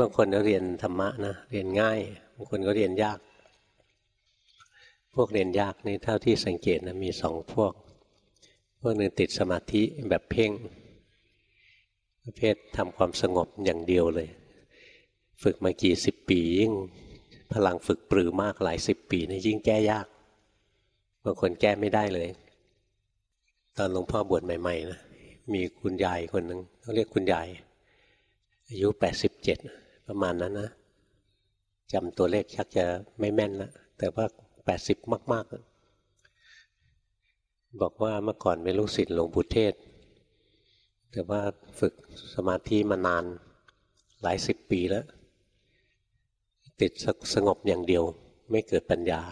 บางคนก็เรียนธรรมะนะเรียนง่าย บางคนก็เรียนยาก พวกเรียนยากนี่เท่าที่สังเกตนะมีสองพวก พวกหนึ่งติดสมาธิแบบเพ่งประเภททำความสงบอย่างเดียวเลย ฝึกมากี่สิบปียิ่งพลังฝึกปรือมากหลายสิบปีนี่ยิ่งแก้ยากบางคนแก้ไม่ได้เลย ตอนหลวงพ่อบวชใหม่ๆนะมีคุณยายคนหนึ่งเขาเรียกคุณยายอายุแปดสิบเจ็ด ประมาณนั้นนะจำตัวเลขชักจะไม่แม่นละแต่ว่าแปดสิบมาก ๆ บอกว่าเมื่อก่อนเป็นลูกศิษย์หลวงปู่เทศ แต่ว่าฝึกสมาธิมานานหลายสิบปีแล้ว ติดสงบอย่างเดียวไม่เกิดปัญญา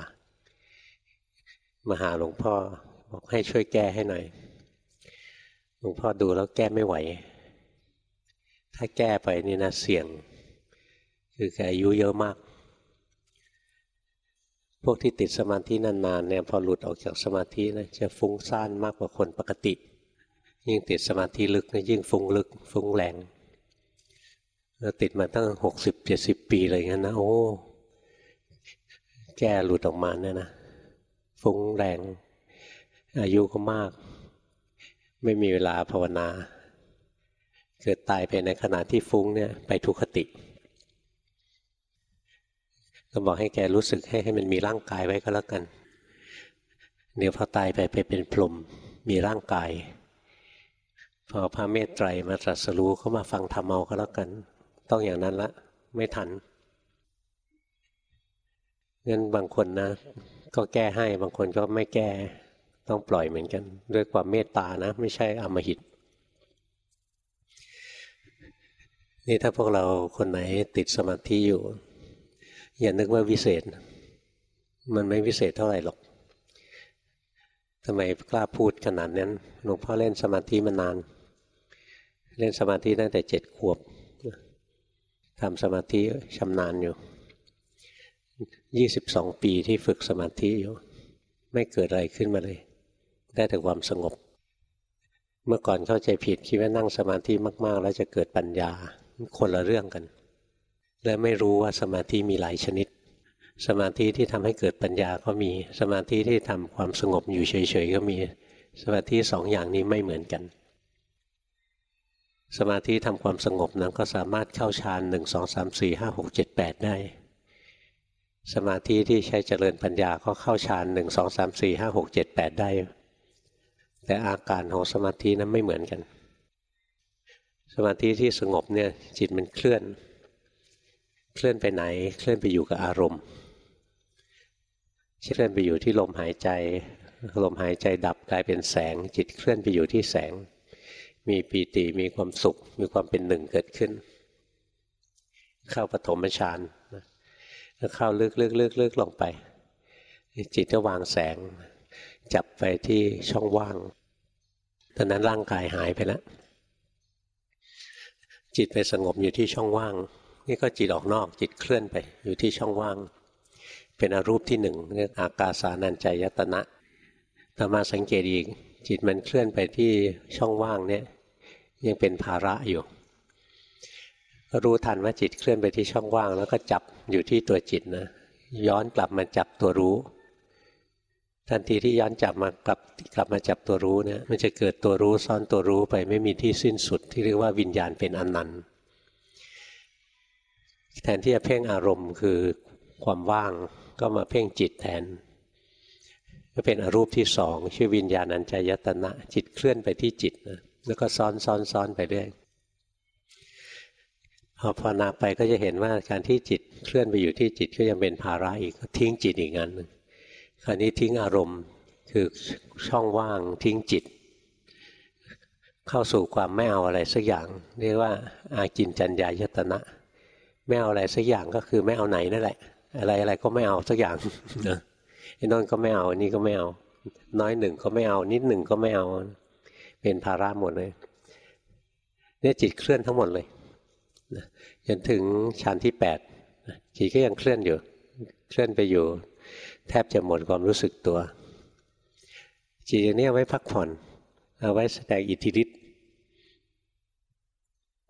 มาหาหลวงพ่อบอกให้ช่วยแก้ให้หน่อยหลวงพ่อดูแล้วแก้ไม่ไหว ถ้าแก้ไปนี่นะเสี่ยง คือแกอายุเยอะมาก พวกที่ติดสมาธินานๆเนี่ยพอหลุดออกจากสมาธินะจะฟุ้งซ่านมากกว่าคนปกติ ยิ่งติดสมาธิลึกนะยิ่งฟุ้งลึก ฟุ้งแรงเราติดมาตั้งหกสิบเจ็ดสิบปีอะไรเงี้ยนะโอ้แก้หลุดออกมาเนี่ยนะฟุ้งแรง อายุก็มาก ไม่มีเวลาภาวนา เกิดตายไปในขณะที่ฟุ้งเนี่ยไปทุคติ ก็บอกให้แกรู้สึกให้ให้มันมีร่างกายไว้ก็แล้วกัน เดี๋ยวพอตายไปไปเป็นพรหมมีร่างกาย พอพระเมตไตรมาตรัสรู้เขามาฟังธรรมเอาก็แล้วกัน ต้องอย่างนั้นละไม่ทันงั้นบางคนนะ ก็แก้ให้บางคนก็ไม่แก้ต้องปล่อยเหมือนกัน ด้วยความเมตตานะ ไม่ใช่อมหิตนี่ถ้าพวกเราคนไหนติดสมาธิอยู่ อย่านึกว่าวิเศษ มันไม่วิเศษเท่าไหร่หรอกทำไมกล้าพูดขนาดนั้นหลวงพ่อเล่นสมาธิมานาน เล่นสมาธิตั้งแต่เจ็ดขวบทำสมาธิชำนาญอยู่ยี่สิบสองปีที่ฝึกสมาธิอยู่ ไม่เกิดอะไรขึ้นมาเลย ได้แต่ความสงบ เมื่อก่อนเข้าใจผิดคิดว่านั่งสมาธิมาก ๆ แล้วจะเกิดปัญญาคนละเรื่องกัน และไม่รู้ว่าสมาธิมีหลายชนิด สมาธิที่ทำให้เกิดปัญญาก็มี สมาธิที่ทำความสงบอยู่เฉยๆก็มี สมาธิสองอย่างนี้ไม่เหมือนกัน สมาธิทำความสงบนั้นก็สามารถเข้าฌานหนึ่งสองสามสี่ห้าหกเจ็ดแปดได้ สมาธิที่ใช้เจริญปัญญาก็เข้าฌานหนึ่งสองสามสี่ห้าหกเจ็ดแปดได้ แต่อาการของสมาธินั้นไม่เหมือนกัน สมาธิที่สงบเนี่ยจิตมันเคลื่อน เคลื่อนไปไหน เคลื่อนไปอยู่กับอารมณ์เคลื่อนไปอยู่ที่ลมหายใจ ลมหายใจดับกลายเป็นแสง จิตเคลื่อนไปอยู่ที่แสง มีปีติมีความสุข มีความเป็นหนึ่งเกิดขึ้น เข้าปฐมฌานแล้วเข้าลึกลึกลึกลึกลงไป จิตก็วางแสง จับไปที่ช่องว่างตอนนั้นร่างกายหายไปแล้วจิตไปสงบอยู่ที่ช่องว่าง นี่ก็จิตออกนอกจิตเคลื่อนไป อยู่ที่ช่องว่าง เป็นอรูปที่หนึ่งเรียกอากาสานัญจายตนะต่อมาสังเกตอีกจิตมันเคลื่อนไปที่ช่องว่างเนี่ยยังเป็นภาระอยู่ รู้ทันว่าจิตเคลื่อนไปที่ช่องว่าง แล้วก็จับอยู่ที่ตัวจิตนะย้อนกลับมาจับตัวรู้ ทันทีที่ย้อนจับมากลับกลับมาจับตัวรู้เนี่ยมันจะเกิดตัวรู้ซ้อนตัวรู้ไปไม่มีที่สิ้นสุดที่เรียกว่าวิญญาณเป็นอนันต์ แทนที่จะเพ่งอารมณ์คือความว่างก็มาเพ่งจิตแทน ก็เป็นอรูปที่สองชื่อวิญญาณัญจายตนะจิตเคลื่อนไปที่จิตนะแล้วก็ซ้อนซ้อนซ้อนไปเรื่อยพอภาวนาไปก็จะเห็นว่าการที่จิตเคลื่อนไปอยู่ที่จิตก็ยังเป็นภาระอีกทิ้งจิตอีกงานหนึ่งคราวนี้ทิ้งอารมณ์คือช่องว่างทิ้งจิต เข้าสู่ความไม่เอาอะไรสักอย่าง เรียกว่าอากินจัญญายตนะ ไม่เอาอะไรสักอย่างก็คือไม่เอาไหนนั่นแหละ อะไรอะไรก็ไม่เอาสักอย่างนะไอ้นนก็ไม่เอาอันนี้ก็ไม่เอา น้อยหนึ่งก็ไม่เอา นิดหนึ่งก็ไม่เอา เป็นภาระหมดเลยเนี่ยจิตเคลื่อนทั้งหมดเลยจนถึงชั้นที่แปดจิตก็ยังเคลื่อนอยู่ เคลื่อนไปอยู่ แทบจะหมดความรู้สึกตัวจิตอย่างนี้เอาไว้พักผ่อนเอาไว้แสดงอิทธิฤทธิ์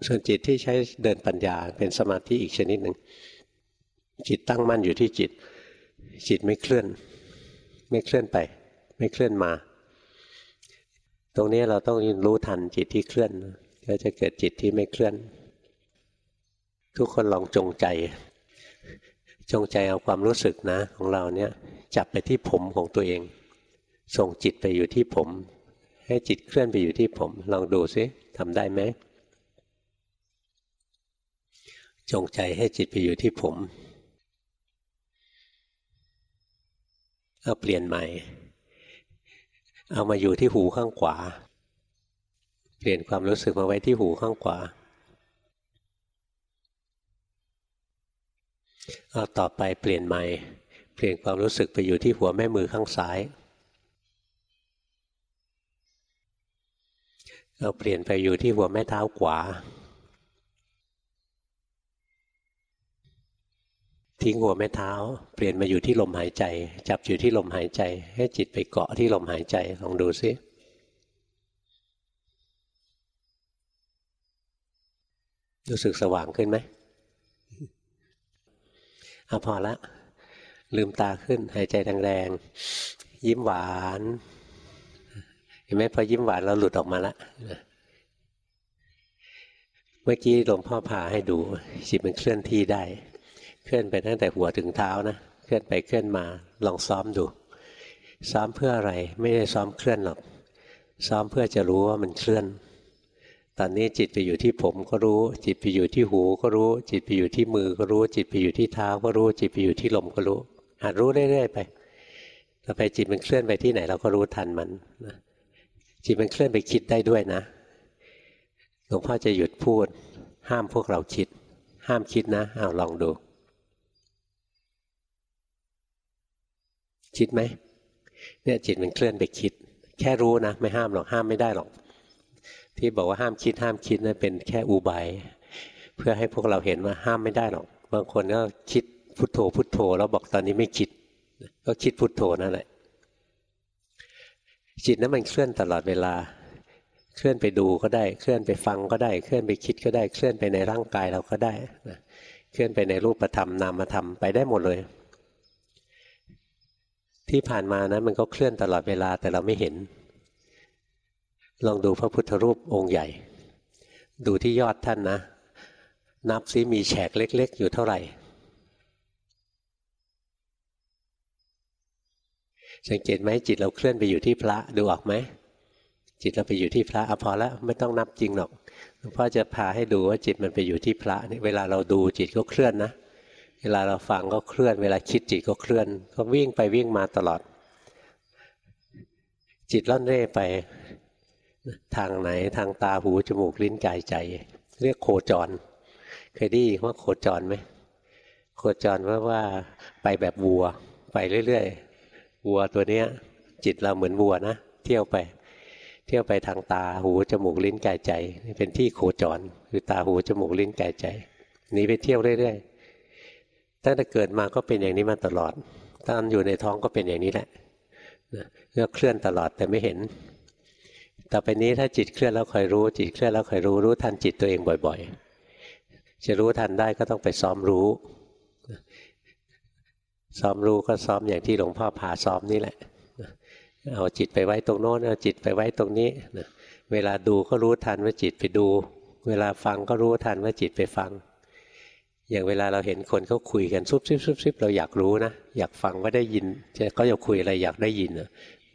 ส่วนจิตที่ใช้เดินปัญญาเป็นสมาธิอีกชนิดหนึ่ง จิตตั้งมั่นอยู่ที่จิต จิตไม่เคลื่อน ไม่เคลื่อนไป ไม่เคลื่อนมา ตรงนี้เราต้องรู้ทันจิตที่เคลื่อนก็จะเกิดจิตที่ไม่เคลื่อน ทุกคนลองจงใจ จงใจเอาความรู้สึกนะ ของเราเนี่ยจับไปที่ผมของตัวเอง ส่งจิตไปอยู่ที่ผม ให้จิตเคลื่อนไปอยู่ที่ผม ลองดูซิทำได้ไหม จงใจให้จิตไปอยู่ที่ผมเอาเปลี่ยนใหม่ เอามาอยู่ที่หูข้างขวา เปลี่ยนความรู้สึกมาไว้ที่หูข้างขวาเอาต่อไปเปลี่ยนใหม่ เปลี่ยนความรู้สึกไปอยู่ที่หัวแม่มือข้างซ้ายเอาเปลี่ยนไปอยู่ที่หัวแม่เท้าขวา ทิ้งหัวแม่เท้า เปลี่ยนมาอยู่ที่ลมหายใจ จับอยู่ที่ลมหายใจ ให้จิตไปเกาะที่ลมหายใจลองดูซิรู้สึกสว่างขึ้นไหมเอาพอละ ลืมตาขึ้น หายใจแรงๆ ยิ้มหวาน เห็นไหมพอยิ้มหวานเราหลุดออกมาละเมื่อกี้หลวงพ่อพาให้ดูจิตมันเคลื่อนที่ได้ เคลื่อนไปตั้งแต่หัวถึงเท้านะเคลื่อนไปเคลื่อนมาลองซ้อมดู ซ้อมเพื่ออะไรไม่ได้ซ้อมเคลื่อนหรอกซ้อมเพื่อจะรู้ว่ามันเคลื่อน ตอนนี้จิตไปอยู่ที่ผมก็รู้ จิตไปอยู่ที่หูก็รู้ จิตไปอยู่ที่มือก็รู้ จิตไปอยู่ที่เท้าก็รู้ จิตไปอยู่ที่ลมก็รู้หัดรู้เรื่อยๆไปต่อไปจิตมันเคลื่อนไปที่ไหนเราก็รู้ทันมันนะจิตมันเคลื่อนไปคิดได้ด้วยนะหลวงพ่อจะหยุดพูด ห้ามพวกเราคิด ห้ามคิดนะเอาลองดู คิดไหมเนี่ยจิตมันเคลื่อนไปคิด แค่รู้นะ ไม่ห้ามหรอกห้ามไม่ได้หรอก ที่บอกว่าห้ามคิดห้ามคิดนะั่นเป็นแค่อุบายเพื่อให้พวกเราเห็นว่าห้ามไม่ได้หรอก บางคนก็คิดพุทโธพุทโธแล้วบอกตอนนี้ไม่คิด ก็คิดพุทโธนั่นแหละจิตนั้นมันเคลื่อนตลอดเวลา เคลื่อนไปดูก็ได้ เคลื่อนไปฟังก็ได้ เคลื่อนไปคิดก็ได้ เคลื่อนไปในร่างกายเราก็ได้เคลื่อนไปในรูปธรรมนามธรรมไปได้หมดเลย ที่ผ่านมานะมันก็เคลื่อนตลอดเวลาแต่เราไม่เห็น ลองดูพระพุทธรูปองค์ใหญ่ ดูที่ยอดท่านนะ นับซิมีแฉกเล็ก ๆ อยู่เท่าไหร่ สังเกตไหมจิตเราเคลื่อนไปอยู่ที่พระดูออกไหมจิตเราไปอยู่ที่พระอพอแล้วไม่ต้องนับจริงหรอกหลวงพ่อจะพาให้ดูว่าจิตมันไปอยู่ที่พระนี่เวลาเราดูจิตก็เคลื่อนนะ เวลาเราฟังก็เคลื่อน เวลาคิดจิตก็เคลื่อน ก็วิ่งไปวิ่งมาตลอด จิตล่อนเร่ไปทางไหนทางตาหูจมูกลิ้นกายใจ เรียกโคจร เคยได้ยินว่าโคจรไหมโคจรว่าว่าไปแบบวัว ไปเรื่อยๆวัวตัวเนี้ย จิตเราเหมือนวัวนะเที่ยวไป เที่ยวไปทางตาหูจมูกลิ้นกายใจ เป็นที่โคจร คือตาหูจมูกลิ้นกายใจหนีไปเที่ยวเรื่อยๆ ตั้งแต่เกิดมาก็เป็นอย่างนี้มาตลอดตอนอยู่ในท้องก็เป็นอย่างนี้แหละก็เคลื่อนตลอดแต่ไม่เห็น ต่อไปนี้ถ้าจิตเคลื่อนแล้วคอยรู้ จิตเคลื่อนแล้วคอยรู้รู้ทันจิตตัวเองบ่อยๆ จะรู้ทันได้ก็ต้องไปซ้อมรู้ ซ้อมรู้ก็ซ้อมอย่างที่หลวงพ่อพาซ้อมนี่แหละ เอาจิตไปไว้ตรงโน้นเอาจิตไปไว้ตรงนี้เวลาดูก็รู้ทันว่าจิตไปดู เวลาฟังก็รู้ทันว่าจิตไปฟัง อย่างเวลาเราเห็นคนเขาคุยกันซุบซิบซุบซิบเราอยากรู้นะอยากฟังว่าได้ยินจะเขาจะคุยอะไรอยากได้ยิน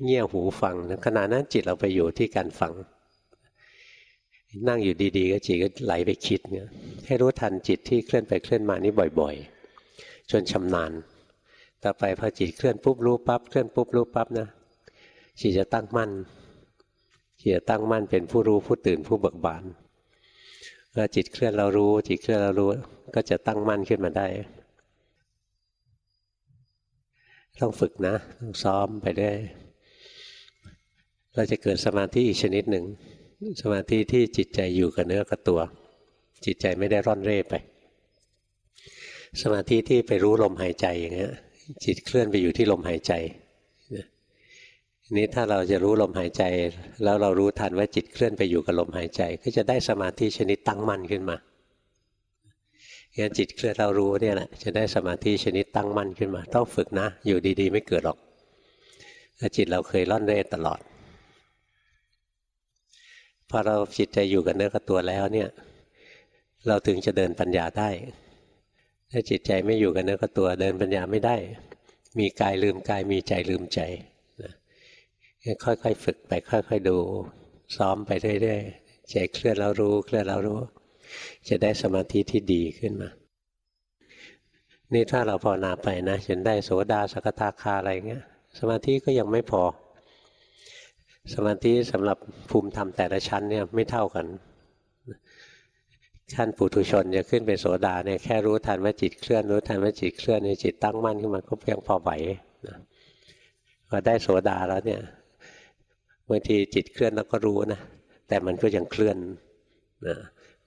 เงี่ยหูฟังขณะนั้นจิตเราไปอยู่ที่การฟัง นั่งอยู่ดีๆ ก็จิตก็ไหลไปคิดเนี่ยให้รู้ทันจิตที่เคลื่อนไปเคลื่อนมานี่บ่อยๆ จนชำนาญ ต่อไปพอจิตเคลื่อนปุ๊บรู้ปั๊บเคลื่อนปุ๊บรู้ปั๊บนะจิตจะตั้งมั่นจิตจะตั้งมั่นเป็นผู้รู้ผู้ตื่นผู้เบิกบาน เมื่อจิตเคลื่อนเรารู้ จิตเคลื่อนเรารู้ก็จะตั้งมั่นขึ้นมาได้ ต้องฝึกนะต้องซ้อมไปได้ เราจะเกิดสมาธิอีกชนิดหนึ่ง สมาธิที่จิตใจอยู่กับเนื้อกับตัว จิตใจไม่ได้ร่อนเร่ไป สมาธิที่ไปรู้ลมหายใจอย่างเงี้ย จิตเคลื่อนไปอยู่ที่ลมหายใจ นี้ถ้าเราจะรู้ลมหายใจ แล้วเรารู้ทันว่าจิตเคลื่อนไปอยู่กับลมหายใจ ก็จะได้สมาธิชนิดตั้งมั่นขึ้นมางั้นจิตเคลื่อนเรารู้เนี่ยแหละจะได้สมาธิชนิดตั้งมั่นขึ้นมา ต้องฝึกนะ อยู่ดีๆ ไม่เกิดหรอกจิตเราเคยล่อนเร่ตลอด พอเราจิตใจอยู่กับเนื้อกับตัวแล้วเนี่ย เราถึงจะเดินปัญญาได้ ถ้าจิตใจไม่อยู่กับเนื้อกับตัวเดินปัญญาไม่ได้ มีกายลืมกายมีใจลืมใจ ค่อยๆฝึกไปค่อย ๆ ดู ซ้อมไปเรื่อยๆใจเคลื่อนแล้วรู้เคลื่อนแล้วรู้ จะได้สมาธิที่ดีขึ้นมา นี่ถ้าเราภาวนาไปนะจนได้โสดาสกทาคาอะไรเงี้ย สมาธิก็ยังไม่พอ สมาธิสำหรับภูมิธรรมแต่ละชั้นเนี่ยไม่เท่ากันขั้นปุถุชนจะขึ้นเป็นโสดาเนี่ยแค่รู้ทันว่าจิตเคลื่อนรู้ทันว่าจิตเคลื่อนในจิตตั้งมั่นขึ้นมาก็เพียงพอไหวนะพอได้โสดาแล้วเนี่ย บางทีจิตเคลื่อนแล้วก็รู้นะแต่มันก็ยังเคลื่อนนะ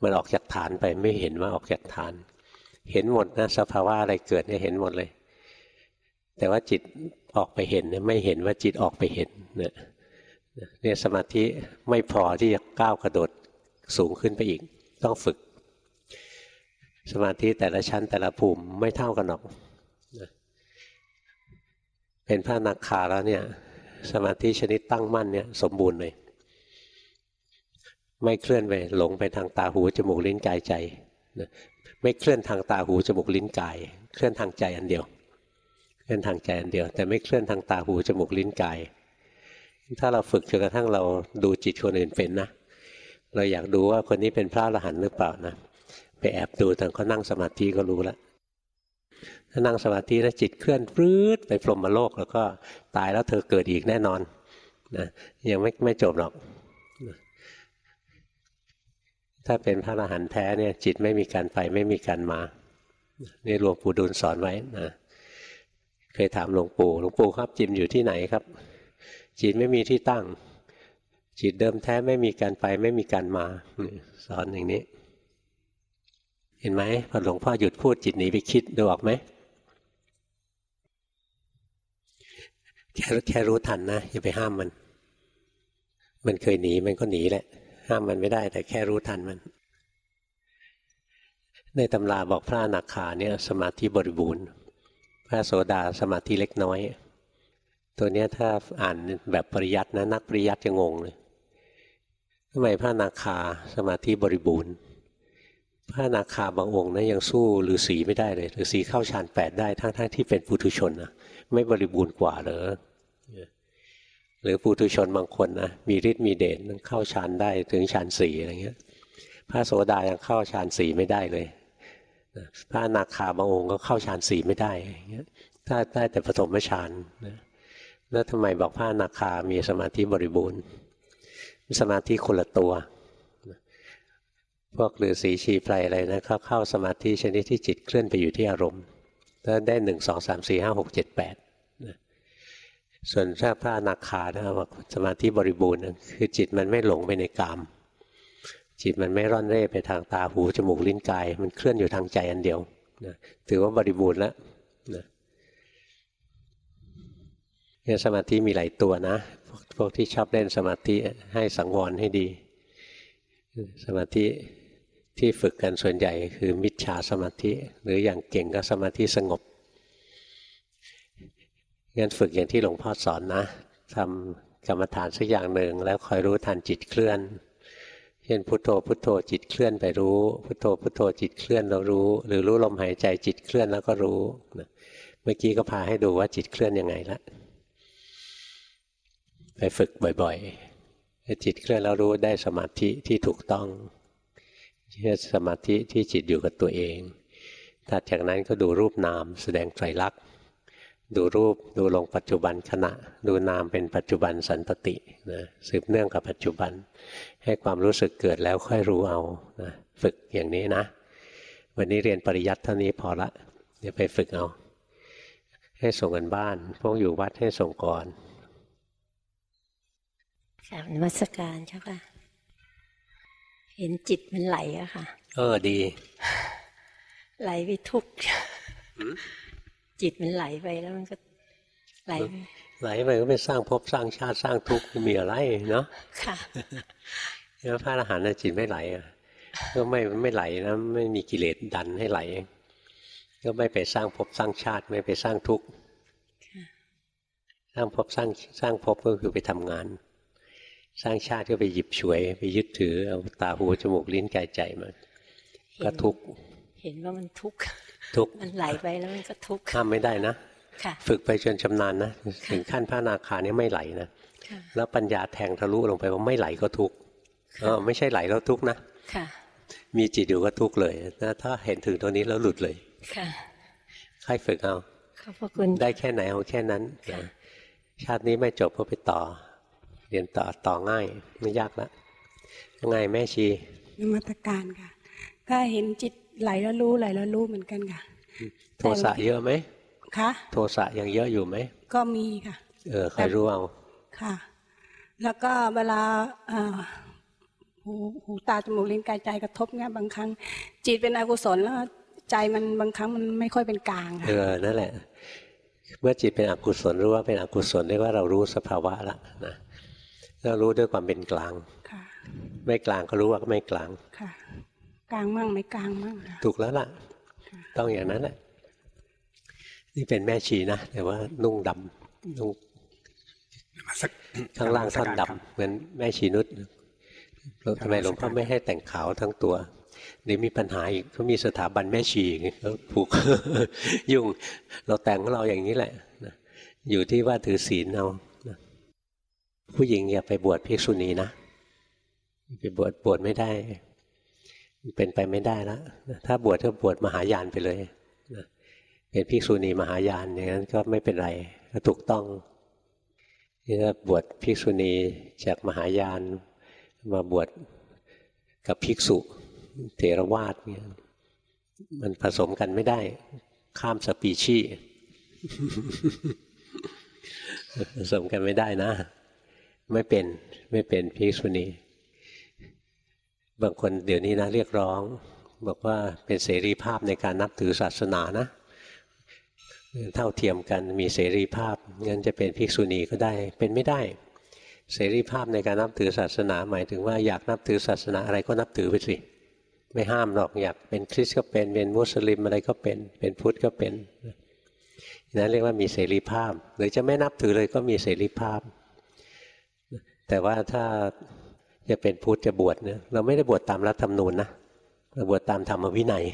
มันออกจากฐานไปไม่เห็นว่าออกจากฐาน เห็นหมดนะสภาวะอะไรเกิดเนี่ยเห็นหมดเลย แต่ว่าจิตออกไปเห็นเนี่ยไม่เห็นว่าจิตออกไปเห็นเนี่ยเนี่ยสมาธิไม่พอที่จะก้าวกระโดดสูงขึ้นไปอีก ต้องฝึก สมาธิแต่ละชั้นแต่ละภูมิไม่เท่ากันหรอกเป็นพระนักขาแล้วเนี่ย สมาธิชนิดตั้งมั่นเนี่ยสมบูรณ์เลย ไม่เคลื่อนไปหลงไปทางตาหูจมูกลิ้นกายใจนะไม่เคลื่อนทางตาหูจมูกลิ้นกาย เคลื่อนทางใจอันเดียว เคลื่อนทางใจอันเดียว แต่ไม่เคลื่อนทางตาหูจมูกลิ้นกาย ถ้าเราฝึกจนกระทั่งเราดูจิตคนอื่นเป็นนะ เราอยากดูว่าคนนี้เป็นพระอรหันต์หรือเปล่านะ ไปแอบดูตอนเขานั่งสมาธิก็รู้แล้ว ถ้านั่งสมาธิแล้วจิตเคลื่อนปลื้ดไปพรหมโลก แล้วก็ตายแล้วเธอเกิดอีกแน่นอนนะยังไม่ไม่จบหรอก ถ้าเป็นพระอรหันต์แท้เนี่ยจิตไม่มีการไปไม่มีการมานี่หลวงปู่ดูลสอนไว้นะเคยถามหลวงปู่หลวงปู่ครับจิตอยู่ที่ไหนครับ จิตไม่มีที่ตั้ง จิตเดิมแท้ไม่มีการไปไม่มีการมา สอนอย่างนี้ เห็นไหมพอหลวงพ่อหยุดพูดจิตหนีไปคิดดูออกไหม แค่แค่รู้ทันนะอย่าไปห้ามมัน มันเคยหนีมันก็หนีแหละ ห้ามมันไม่ได้ แต่แค่รู้ทันมัน ในตำราบอกพระนักขาเนี่ย สมาธิบริบูรณ์ พระโสดาสมาธิเล็กน้อย ตัวเนี้ยถ้าอ่านแบบปริยัตินะนักปริยัติจะงงเลยทำไมพระนาคาสมาธิบริบูรณ์ พระนาคาบางองค์นะยังสู้ฤาษีไม่ได้เลยฤาษีเข้าฌานแปดได้ทั้งๆทที่เป็นปุถุชนนะไม่บริบูรณ์กว่าเหรอหรือปุถุชนบางคนนะมีฤทธิ์มีเดชเข้าฌานได้ถึงฌานสี่อะไรเงี้ย พระโสดายังเข้าฌานสี่ไม่ได้เลยพระนาคาบางองค์ก็เข้าฌานสี่ไม่ได้เงี้ยถ้าได้แต่ปฐมฌานแล้วทำไมบอกพระนาคามีสมาธิบริบูรณ์ สมาธิคนละตัว พวกฤาษีชีไพรอะไรนะเขาเข้าสมาธิชนิดที่จิตเคลื่อนไปอยู่ที่อารมณ์ถ้าได้หนึ่งสองสามสี่ห้าหกเจ็ดแปดส่วนถ้าพระอนาคานะบอกสมาธิบริบูรณ์คือจิตมันไม่หลงไปในกาม จิตมันไม่ร่อนเร่ไปทางตาหูจมูกลิ้นกาย มันเคลื่อนอยู่ทางใจอันเดียวนะถือว่าบริบูรณ์แล้วนะเนี่ยสมาธิมีหลายตัวนะพวกที่ชอบเล่นสมาธิให้สังวรให้ดี สมาธิ ที่ฝึกกันส่วนใหญ่คือมิจฉาสมาธิ หรืออย่างเก่งก็สมาธิสงบงั้นฝึกอย่างที่หลวงพ่อสอนนะทำกรรมฐานสักอย่างหนึ่งแล้วคอยรู้ทันจิตเคลื่อน เช่นพุทโธพุทโธจิตเคลื่อนไปรู้ พุทโธพุทโธจิตเคลื่อนเรารู้ หรือรู้ลมหายใจจิตเคลื่อนแล้วก็รู้นะเมื่อกี้ก็พาให้ดูว่าจิตเคลื่อนยังไงละไปฝึกบ่อยๆจิตเคลื่อนแล้วรู้ได้สมาธิที่ถูกต้อง สมาธิที่จิตอยู่กับตัวเองถัดจากนั้นก็ดูรูปนามแสดงไตรลักษณ์ดูรูปดูลงปัจจุบันขณะ ดูนามเป็นปัจจุบันสันตตินะสืบเนื่องกับปัจจุบัน ให้ความรู้สึกเกิดแล้วค่อยรู้เอานะฝึกอย่างนี้นะ วันนี้เรียนปริยัติเท่านี้พอละ เดี๋ยวไปฝึกเอา ให้ส่งกันบ้าน พวกอยู่วัดให้ส่งก่อนค่ะนมัสการเจ้าค่ะ เห็นจิตมันไหลอะค่ะ เออดี ไหลไปทุกจิตมันไหลไปแล้วมันก็ไหลไหลไปก็ไม่สร้างภพสร้างชาติสร้างทุกข์มีอะไรเนาะค่ะแล้วพระอรหันต์จิตไม่ไหลก็ไม่ไม่ไหลนะไม่มีกิเลสดันให้ไหล ก็ไม่ไปสร้างภพสร้างชาติไม่ไปสร้างทุกข์สร้างภพสร้างสร้างภพก็คือไปทำงาน สร้างชาติก็ไปหยิบฉวย ไปยึดถือเอาตาหูจมูกลิ้นกายใจมาก็ทุกข์เห็นว่ามันทุกข์ทุกข์มันไหลไปแล้วมันก็ทุกข์ห้ามไม่ได้นะค่ะฝึกไปจนชำนาญนะถึงขั้นพระนาคาเนี่ยไม่ไหลนะค่ะแล้วปัญญาแทงทะลุลงไปว่าไม่ไหลก็ทุกข์เออไม่ใช่ไหลแล้วทุกข์นะค่ะมีจิตอยู่ก็ทุกข์เลยนะถ้าเห็นถึงตัวนี้แล้วหลุดเลยค่ะค่อยฝึกเอาขอบพระคุณได้แค่ไหนเอาแค่นั้นนะชาตินี้ไม่จบก็ไปต่อ เรียนต่อต่อง่าย ไม่ยากละง่ายแม่ชีนมัตการค่ะ ก็เห็นจิตไหลแล้วรู้ไหลแล้วรู้เหมือนกันค่ะ โทสะเยอะไหมคะโทสะยังเยอะอยู่ไหมก็มีค่ะ เออคอยรู้เอาค่ะ แล้วก็เวลาเอ่อหูหูตาจมูกลิ้นกายใจกระทบเนี่ยบางครั้ง จิตเป็นอกุศลแล้วใจมันบางครั้งมันไม่ค่อยเป็นกลางเอค่ะอนั่นแหละ เมื่อจิตเป็นอกุศลรู้ว่าเป็นอกุศลเรียกว่าเรารู้สภาวะละนะ เรารู้ด้วยความเป็นกลางค่ะไม่กลางก็รู้ว่าไม่กลางค่ะ กลางมั่งไม่กลางมั่งค่ะถูกแล้วล่ะ ต้องอย่างนั้นแหละนี่เป็นแม่ชีนะแต่ว่านุ่งดำนุ่งข้างล่างท่อนดำเหมือนแม่ชีนุชทำไมหลวงพ่อไม่ให้แต่งขาวทั้งตัวเดี๋ยวมีปัญหาอีกเขามีสถาบันแม่ชีอีกเขาผูกยุ่ง เราแต่งของเราอย่างนี้แหละนะอยู่ที่ว่าถือศีลเอานะ ผู้หญิงอย่าไปบวชภิกษุณีนะไปบวชบวชไม่ได้ เป็นไปไม่ได้แล้วถ้าบวชก็บวชมหายานไปเลยนะเป็นภิกษุณีมหายานอย่างนั้นก็ไม่เป็นไรก็ถูกต้องนี่ถ้าบวชภิกษุณีจากมหายานมาบวชกับภิกษุเถรวาทเนี่ยมันผสมกันไม่ได้ ข้ามสปีชีผสมกันไม่ได้นะ ไม่เป็นไม่เป็นภิกษุณีบางคนเดี๋ยวนี้นะเรียกร้อง บอกว่าเป็นเสรีภาพในการนับถือศาสนานะเท่าเทียมกันมีเสรีภาพงั้นจะเป็นภิกษุณีก็ได้เป็นไม่ได้ เสรีภาพในการนับถือศาสนา หมายถึงว่าอยากนับถือศาสนาอะไรก็นับถือไปสิไม่ห้ามหรอกอยากเป็นคริสต์ก็เป็นเป็นมุสลิมอะไรก็เป็นเป็นพุทธก็เป็นนั้นเรียกว่ามีเสรีภาพ หรือจะไม่นับถือเลยก็มีเสรีภาพ แต่ว่าถ้าจะเป็นพุทธจะบวชเนี่ยเราไม่ได้บวชตามรัฐธรรมนูญนะเราบวชตามธรรมวินัย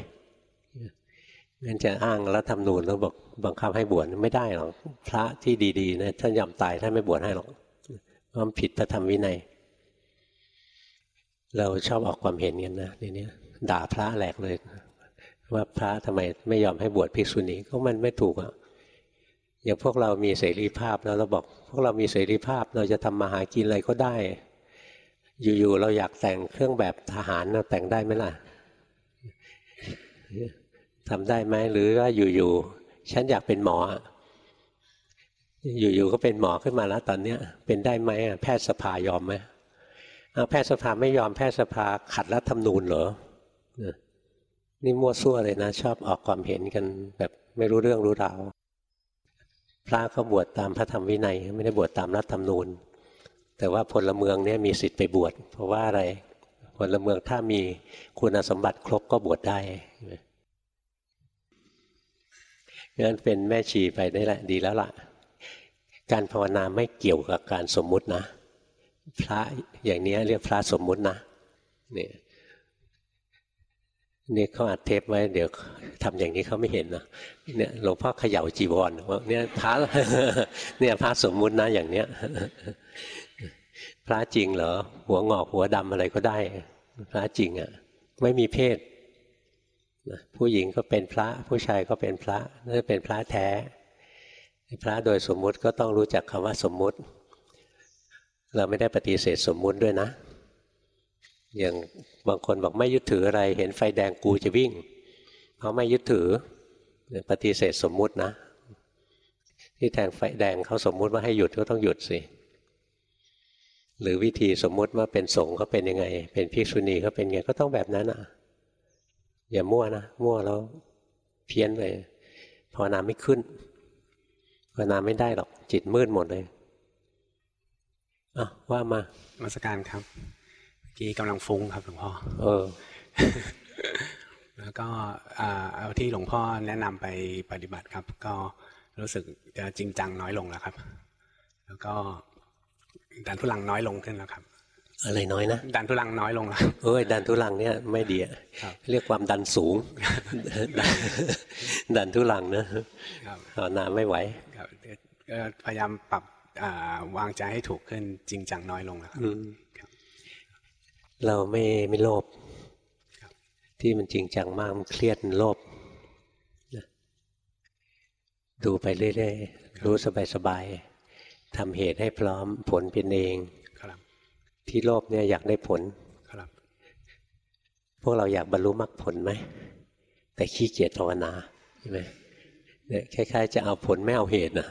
งั้นจะอ้างรัฐธรรมนูญแล้วบอกบังคับให้บวชไม่ได้หรอกพระที่ดีๆนะท่านยอมตายท่านไม่บวชให้หรอกเพราะมันผิดพระธรรมวินัย เราชอบออกความเห็นกันนะในนี้ด่าพระแหลกเลย ว่าพระทำไมไม่ยอมให้บวชภิกษุณีก็มันไม่ถูกอะ อย่างพวกเรามีเสรีภาพแล้วเราบอกพวกเรามีเสรีภาพเราจะทำมาหากินอะไรก็ได้ อยู่ๆเราอยากแต่งเครื่องแบบทหารเราแต่งได้ไหมล่ะทำได้ไหมหรือว่าอยู่ๆฉันอยากเป็นหมอ อยู่ๆก็เป็นหมอขึ้นมาแล้วตอนเนี้ย เป็นได้ไหมแพทยสภายอมไหมแพทยสภาไม่ยอมแพทยสภาขัดรัฐธรรมนูญเหรอนี่มั่วซั่วเลยนะ ชอบออกความเห็นกันแบบไม่รู้เรื่องรู้ราว พระเขาบวชตามพระธรรมวินัยไม่ได้บวชตามรัฐธรรมนูญ แต่ว่าพลเมืองเนี่ยมีสิทธิ์ไปบวชเพราะว่าอะไรพลเมืองถ้ามีคุณสมบัติครบก็บวชได้งั้นเป็นแม่ชีไปได้แหละดีแล้วล่ะ การภาวนาไม่เกี่ยวกับการสมมุตินะ พระอย่างนี้เรียกพระสมมุตินะเนี่ย นี่เขาอัดเทปไว้เดี๋ยวทำอย่างนี้เขาไม่เห็นนะเนี่ยหลวงพ่อเขย่าจีวรว่าเนี่ยพระเนี่ยพระสมมุตินะอย่างเนี้ยพระจริงเหรอหัวงอกหัวดำอะไรก็ได้ พระจริงอะ่ะ ไม่มีเพศผู้หญิงก็เป็นพระ ผู้ชายก็เป็นพระนั่นเป็นพระแท้ พระโดยสมมุติก็ต้องรู้จักคำว่าสมมุติ เราไม่ได้ปฏิเสธสมมุติด้วยนะ อย่างบางคนบอกไม่ยึดถืออะไร เห็นไฟแดงกูจะวิ่งเพราะไม่ยึดถือปฏิเสธสมมุตินะ ที่แทงไฟแดงเขาสมมุติว่าให้หยุดก็ต้องหยุดสิหรือวิธีสมมุติว่าเป็นสงฆ์เขาเป็นยังไง เป็นภิกษุณีเขาเป็นไงก็ต้องแบบนั้นอะ อย่ามั่วนะมั่วแล้วเพี้ยนไปภาวนาไม่ขึ้นภาวนาไม่ได้หรอกจิตมืดหมดเลยอะว่ามามาสการครับ กี้กำลังฟุ้งครับหลวงพ่อ เออ แล้วก็เอาที่หลวงพ่อแนะนำไปปฏิบัติครับ ก็รู้สึกจะจริงจังน้อยลงแล้วครับ แล้วก็ดันทุลังน้อยลงขึ้นแล้วครับ อะไรน้อยนะ ดันทุลังน้อยลงแล้วเอ้ยดันทุลังเนี่ยไม่ดีเรียกความดันสูง ดันทุลังนะภาวนาไม่ไหวพยายามปรับวางใจให้ถูกขึ้นจริงจังน้อยลงแล้วครับ เราไม่ไม่โลภที่มันจริงจังมากมันเครียดโลภดูไปเรื่อยๆรู้สบายๆทำเหตุให้พร้อมผลเป็นเองที่โลภเนี่ยอยากได้ผลพวกเราอยากบรรลุมรรคผลไหม แต่ขี้เกียจภาวนาใช่ไหมเนี่ยคล้ายๆ จะเอาผลไม่เอาเหตุนะ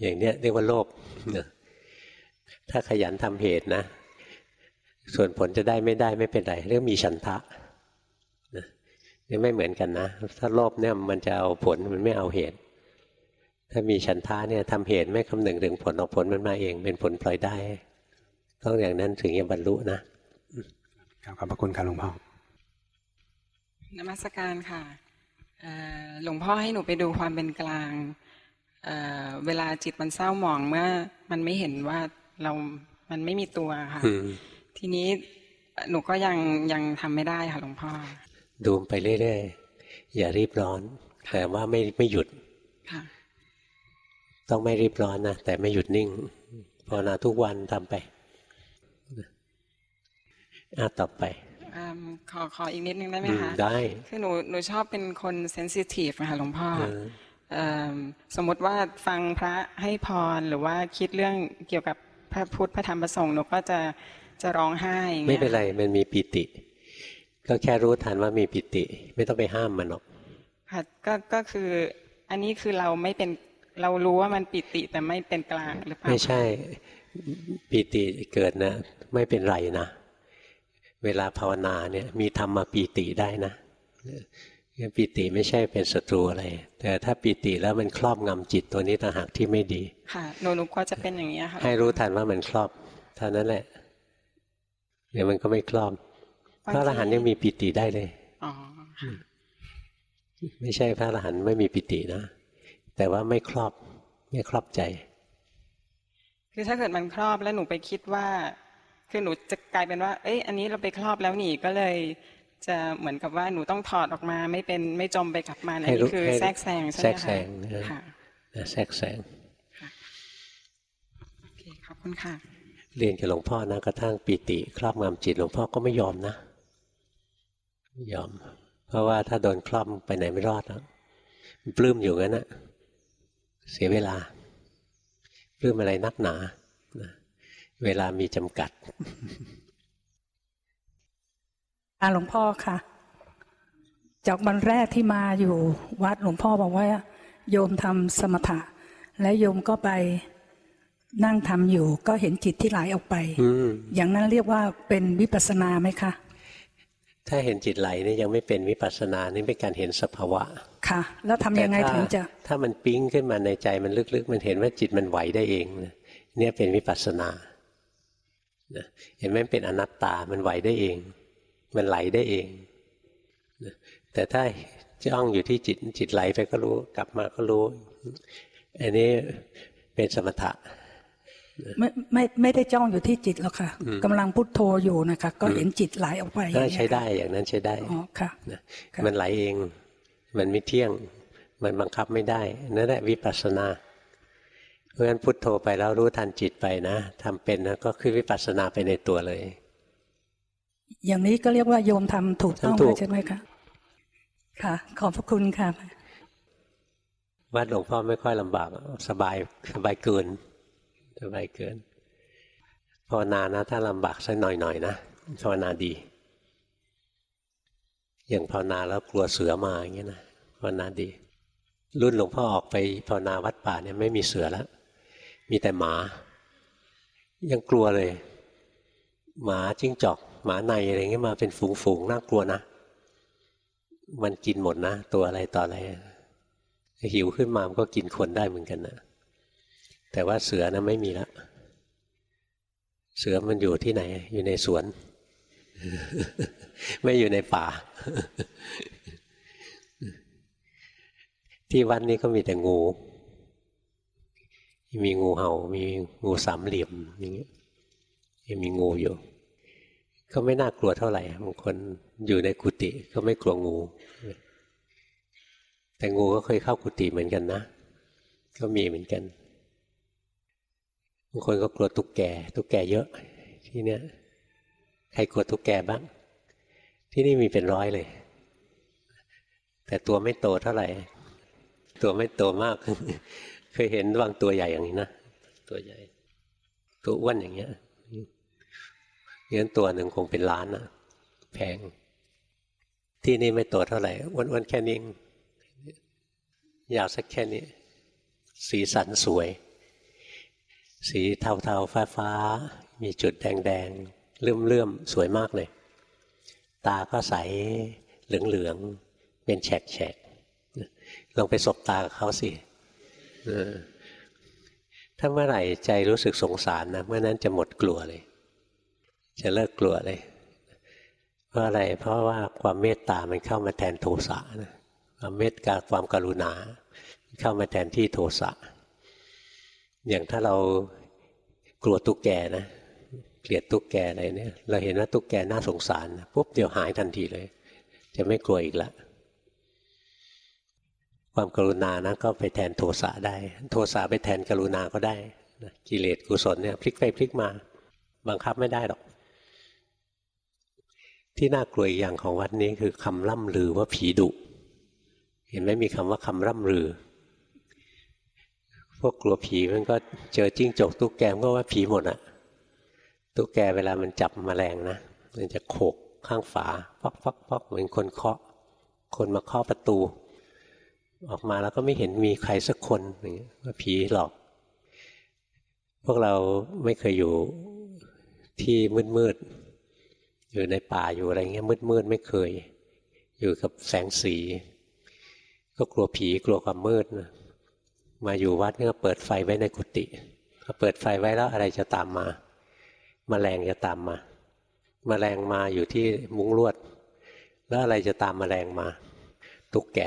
อย่างเนี้ยเรียกว่าโลภถ้าขยันทำเหตุนะ ส่วนผลจะได้ไม่ได้ไม่เป็นไรเรียกมีฉันทะนี่ไม่เหมือนกันนะ ถ้าโลภเนี่ยมันจะเอาผลมันไม่เอาเหตุ ถ้ามีฉันทะเนี่ยทำเหตุไม่คำนึงถึงผลเอาผลมันมาเอง เป็นผลปล่อยได้ ต้องอย่างนั้นถึงจะบรรลุนะขอบพระคุณครับหลวงพ่อนมัสการค่ะหลวงพ่อให้หนูไปดูความเป็นกลางเวลาจิตมันเศร้าหมองเมื่อมันไม่เห็นว่าเรา มันไม่มีตัวค่ะ ทีนี้หนูก็ยังยังทำไม่ได้ค่ะหลวงพ่อ ดูไปเรื่อยๆอย่ารีบร้อน แต่ว่าไม่ไม่หยุดต้องไม่รีบร้อนนะแต่ไม่หยุดนิ่งภาวนาทุกวันทำไปอาต่อไปขอขออีกนิดนึงได้ไหมคะได้คือหนูหนูชอบเป็นคนเซนซิทีฟค่ะหลวงพ่อสมมติว่าฟังพระให้พรหรือว่าคิดเรื่องเกี่ยวกับพระพุทธพระธรรมประสงค์หนูก็จะ จะร้องไห้ไม่เป็นไรมันมีปิติ ก็แค่รู้ทันว่ามีปิติ ไม่ต้องไปห้ามมันหรอกค่ะก็ก็คืออันนี้คือเราไม่เป็นเรารู้ว่ามันปิติแต่ไม่เป็นกลางหรือเปล่าไม่ใช่ปิติเกิดนะ ไม่เป็นไรนะ เวลาภาวนาเนี่ย มีธรรมปีติได้นะปิติไม่ใช่เป็นศัตรูอะไร แต่ถ้าปิติแล้วมันครอบงำจิตตัวนี้ต่างหากที่ไม่ดี ค่ะหนูหนูก็จะเป็นอย่างนี้ค่ะให้รู้ทันว่ามันครอบเท่านั้นแหละ เดี๋ยวมันก็ไม่ครอบพระอรหันต์ยังมีปิติได้เลยอ๋อไม่ใช่พระอรหันต์ไม่มีปิตินะ แต่ว่าไม่ครอบไม่ครอบใจ คือถ้าเกิดมันครอบแล้วหนูไปคิดว่า คือหนูจะกลายเป็นว่า เอ้ยอันนี้เราไปครอบแล้วหนีก็เลย จะเหมือนกับว่าหนูต้องถอดออกมา ไม่เป็นไม่จมไปกับมันอันนี้คือแทรกแซงใช่ไหมคะแทรกแซงค่ะแทรกแซงโอเคขอบคุณค่ะ เรียนกับหลวงพ่อนะกระทั่งปีติ ครอบงำจิตหลวงพ่อก็ไม่ยอมนะไม่ยอม เพราะว่าถ้าโดนครอบไปไหนไม่รอดแล้วปลื้มอยู่งั้นนะเสียเวลาปลื้มอะไรนักหนาเวลามีจำกัดอาหลวงพ่อค่ะ จากวันแรกที่มาอยู่วัดหลวงพ่อบอกว่า โยมทำสมถะ และโยมก็ไป นั่งทำอยู่ก็เห็นจิตที่ไหลออกไป อย่างนั้นเรียกว่าเป็นวิปัสนาไหมคะ ถ้าเห็นจิตไหลนี่ยังไม่เป็นวิปัสนา นี่เป็นการเห็นสภาวะ ค่ะ แล้วทำยังไงถึงจะ ถ้ามันปิ้งขึ้นมาในใจมันลึกๆ มันเห็นว่าจิตมันไหวได้เอง เนี่ยเป็นวิปัสนา เห็นไหมเป็นอนัตตา มันไหวได้เอง มันไหลได้เอง แต่ถ้าจ้องอยู่ที่จิตจิตไหลไปก็รู้ กลับมาก็รู้ อันนี้เป็นสมถะ ไม่ไม่ไม่ได้จ้องอยู่ที่จิตหรอกค่ะกำลังพุทโธอยู่นะคะ ก็เห็นจิตไหลออกไปก็ใช้ได้อย่างนั้นใช้ได้อ๋อค่ะมันไหลเอง มันไม่เที่ยง มันบังคับไม่ได้นั่นแหละวิปัสสนาเพราะฉะนั้นพุทโธไปแล้วรู้ทันจิตไปนะทำเป็นนะก็คือวิปัสสนาไปในตัวเลย อย่างนี้ก็เรียกว่าโยมทำถูกต้องใช่ไหมคะค่ะ ขอบพระคุณค่ะวัดหลวงพ่อไม่ค่อยลำบาก สบายสบายเกิน สบายเกินภาวนานะ ถ้าลำบากสักหน่อยๆนะภาวนาดี อย่างภาวนาแล้วกลัวเสือมาอย่างเงี้ยนะภาวนาดี รุ่นหลวงพ่อออกไปภาวนาวัดป่าเนี่ยไม่มีเสือแล้ว มีแต่หมา ยังกลัวเลย หมาจิ้งจอก หมาในอะไรเงี้ยมาเป็นฝูงๆน่ากลัวนะมันกินหมดนะ ตัวอะไรต่ออะไรหิวขึ้นมามันก็กินคนได้เหมือนกันนะ แต่ว่าเสือนะไม่มีแล้วเสือมันอยู่ที่ไหน อยู่ในสวน ไม่อยู่ในป่า ที่วัดนี้ก็มีแต่งู มีงูเห่า มีงูสามเหลี่ยมอย่างเงี้ยมีงูอยู่ ก็ไม่น่ากลัวเท่าไหร่บางคนอยู่ในกุฏิก็ไม่กลัวงู แต่งูก็เคยเข้ากุฏิเหมือนกันนะ ก็มีเหมือนกัน บางคนก็กลัวตุ๊กแก ตุ๊กแกเยอะ ที่เนี้ยใครกลัวตุ๊กแกบ้าง ที่นี่มีเป็นร้อยเลย แต่ตัวไม่โตเท่าไหร่ ตัวไม่โตมาก เคยเห็นบางตัวใหญ่อย่างนี้นะตัวใหญ่ ตัวอ้วนอย่างเงี้ยงั้นตัวหนึ่งคงเป็นล้านนะแพง ที่นี่ไม่โตเท่าไหร่อ้วนๆแค่นี้ยาวสักแค่นี้ สีสันสวย สีเทาๆ ฟ้าๆ มีจุดแดงๆ เลื่อมๆ สวยมากเลย ตาก็ใสเหลืองๆ เป็นแฉกๆ ลองไปสบตาเขาสิถ้าเมื่อไหร่ใจรู้สึกสงสารนะเมื่อนั้นจะหมดกลัวเลย จะเลิกกลัวเลย เพราะอะไรเพราะว่าความเมตตามันเข้ามาแทนโทสะนะความเมตตาความกรุณา เข้ามาแทนที่โทสะ อย่างถ้าเรากลัวตุ๊กแกนะเกลียดตุ๊กแกอะไรเนี่ย เราเห็นว่าตุ๊กแกน่าสงสารปุ๊บเดี๋ยวหายทันทีเลย จะไม่กลัวอีกละ ความกรุณานะก็ไปแทนโทสะได้ โทสะไปแทนกรุณาก็ได้กิเลสกุศลเนี่ยพลิกไปพลิกมา บังคับไม่ได้หรอก ที่น่ากลัวอีกอย่างของวัดนี้คือคำล่ำลือว่าผีดุ เห็นไหมมีคำว่าคำร่ำลือ พวกกลัวผีมันก็เจอจิ้งจกตุ๊กแกมก็ว่าผีหมดอะตุ๊กแกเวลามันจับมแมลงนะมันจะโขกข้างฝาฟอกฟอกฟอกเหมือนคนเคาะ คนมาเคาะประตู ออกมาแล้วก็ไม่เห็นมีใครสักคนอย่างเงี้ยว่าผีหลอก พวกเราไม่เคยอยู่ที่มืดมืดอยู่ในป่าอยู่อะไรเงี้ยมืดมืดไม่เคย อยู่กับแสงสี ก็กลัวผีกลัวความมืดนะ มาอยู่วัดก็เปิดไฟไว้ในกุฏิพอเปิดไฟไว้แล้วอะไรจะตามมามาแมลงจะตามมามาแมลงมาอยู่ที่มุ้งลวด แล้วอะไรจะตามมาแมลงมา ตุ๊กแก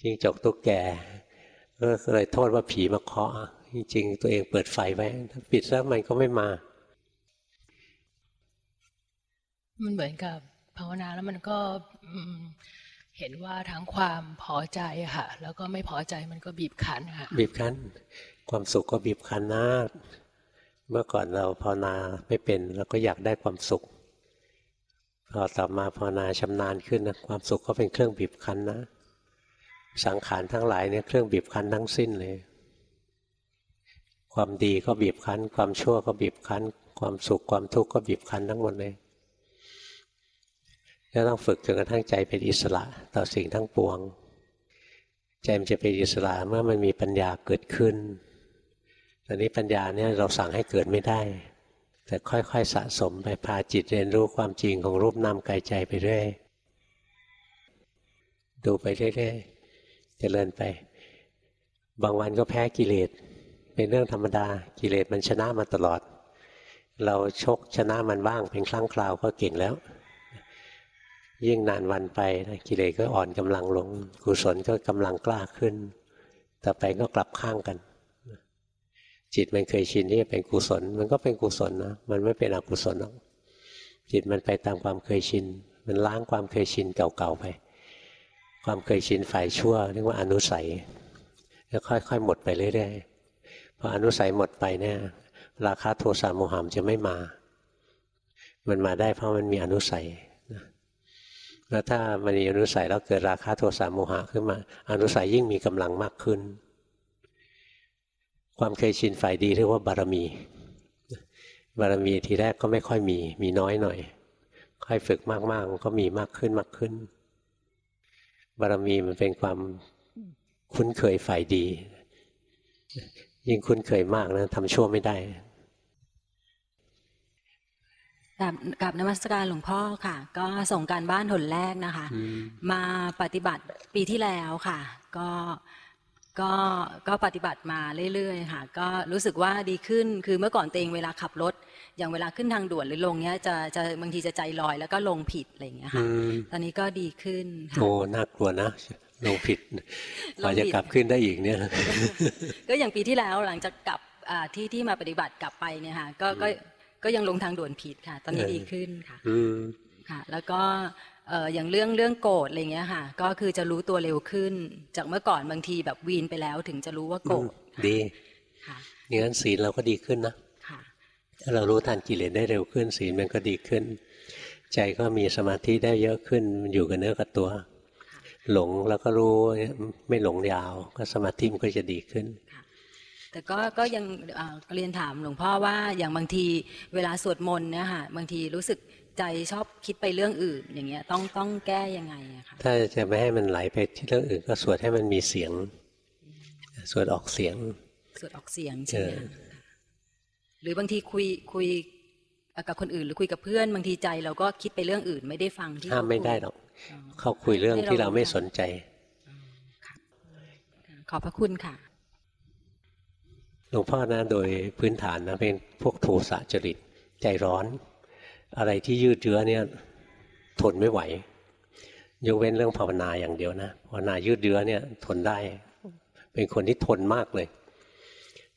จิงจกตุ๊กแกก็เลยโทษว่าผีมาเคาะจริงๆตัวเองเปิดไฟไว้ถ้าปิดซะมันก็ไม่มา มันเหมือนกับภาวนาแล้วมันก็ เห็นว่าทั้งความพอใจค่ะ แล้วก็ไม่พอใจมันก็บีบคั้นค่ะ บีบคั้น ความสุขก็บีบคั้นนะเมื่อก่อนเราภาวนาไม่เป็นเราก็อยากได้ความสุข พอต่อมาภาวนาชำนาญขึ้นนะความสุขก็เป็นเครื่องบีบคั้นนะ สังขารทั้งหลายเนี่ยเครื่องบีบคั้นทั้งสิ้นเลย ความดีก็บีบคั้น ความชั่วก็บีบคั้น ความสุขความทุกข์ก็บีบคั้นทั้งหมดเลย ก็ต้องฝึกจนกระทั่งใจเป็นอิสระต่อสิ่งทั้งปวง ใจมันจะเป็นอิสระเมื่อมันมีปัญญาเกิดขึ้นตอนนี้ปัญญาเนี่ยเราสั่งให้เกิดไม่ได้ แต่ค่อยๆสะสมไปพาจิตเรียนรู้ความจริงของรูปนามกายใจไปเรื่อยดูไปเรื่อยๆเจริญไป บางวันก็แพ้กิเลสเป็นเรื่องธรรมดากิเลสมันชนะมาตลอด เราชกชนะมันบ้างเป็นครั้งคราวก็เก่งแล้ว ยิ่งนานวันไปกิเลสก็อ่อนกำลังลง กุศลก็กำลังกล้าขึ้น ต่อไปก็กลับข้างกัน จิตมันเคยชินที่จะเป็นกุศล มันก็เป็นกุศลนะมันไม่เป็นอกุศลหรอกจิตมันไปตามความเคยชิน มันล้างความเคยชินเก่าๆไป ความเคยชินฝ่ายชั่วเรียกว่าอนุสัยแล้วค่อยๆหมดไปเรื่อยๆพออนุสัยหมดไปเนี่ยราคาโทสะโมหามจะไม่มา มันมาได้เพราะมันมีอนุสัย แล้วถ้ามันมีอนุสัยแล้วเกิดราคะโทสะโมหะขึ้นมา อนุสัยยิ่งมีกำลังมากขึ้น ความเคยชินฝ่ายดีเรียกว่าบารมี บารมีทีแรกก็ไม่ค่อยมี มีน้อยหน่อย ค่อยฝึกมากๆก็มีมากขึ้นมากขึ้น บารมีมันเป็นความคุ้นเคยฝ่ายดี ยิ่งคุ้นเคยมากนะทำชั่วไม่ได้ กับกับนมัสการหลวงพ่อค่ะ ก็ส่งการบ้านหนแรกนะคะ มาปฏิบัติปีที่แล้วค่ะ ก็ก็ก็ปฏิบัติมาเรื่อยๆ ค่ะ ก็รู้สึกว่าดีขึ้นคือเมื่อก่อนเตงเวลาขับรถ อย่างเวลาขึ้นทางด่วนหรือลงเนี้ยจะจะบางทีจะใจลอยแล้วก็ลงผิดอะไรอย่างเงี้ยค่ะตอนนี้ก็ดีขึ้นโอ้น่ากลัวนะลงผิดกว่าจะกลับขึ้นได้อีกเนี่ย ก็อย่างปีที่แล้วหลังจากกลับที่ที่มาปฏิบัติกลับไปเนี่ยค่ะก็ก็ ก็ยังลงทางด่วนผิดค่ะ ตอนนี้ดีขึ้นค่ะค่ะ แล้วก็อย่างเรื่องเรื่องโกรธอะไรเงี้ยค่ะ ก็คือจะรู้ตัวเร็วขึ้น จากเมื่อก่อนบางทีแบบวีนไปแล้วถึงจะรู้ว่าโกรธดีค่ะอย่างนั้นศีลเราก็ดีขึ้นนะถ้าเรารู้ทันกิเลสได้เร็วขึ้นศีลมันก็ดีขึ้น ใจก็มีสมาธิได้เยอะขึ้นอยู่กับเนื้อกับตัว หลงแล้วก็รู้ไม่หลงยาว ก็สมาธิมันก็จะดีขึ้น แต่ก็ก็ยังเรียนถามหลวงพ่อว่าอย่างบางทีเวลาสวดมนต์เนี่ยค่ะบางทีรู้สึกใจชอบคิดไปเรื่องอื่น อย่างเงี้ยต้องต้องแก้ยังไงอะคะถ้าจะไม่ให้มันไหลไปที่เรื่องอื่น ก็สวดให้มันมีเสียง สวดออกเสียง สวดออกเสียงใช่ไหมหรือบางทีคุยคุยกับคนอื่นหรือคุยกับเพื่อนบางทีใจเราก็คิดไปเรื่องอื่น ไม่ได้ฟังที่ห้ามไม่ได้หรอกเขาคุยเรื่องที่เราไม่สนใจขอบพระคุณค่ะ หลวงพ่อนะโดยพื้นฐานนะเป็นพวกโทสะจริตใจร้อน อะไรที่ยืดเยื้อเนี่ยทนไม่ไหวยกเว้นเรื่องภาวนาอย่างเดียวนะภาวนายืดเยื้อเนี่ยทนได้ เป็นคนที่ทนมากเลย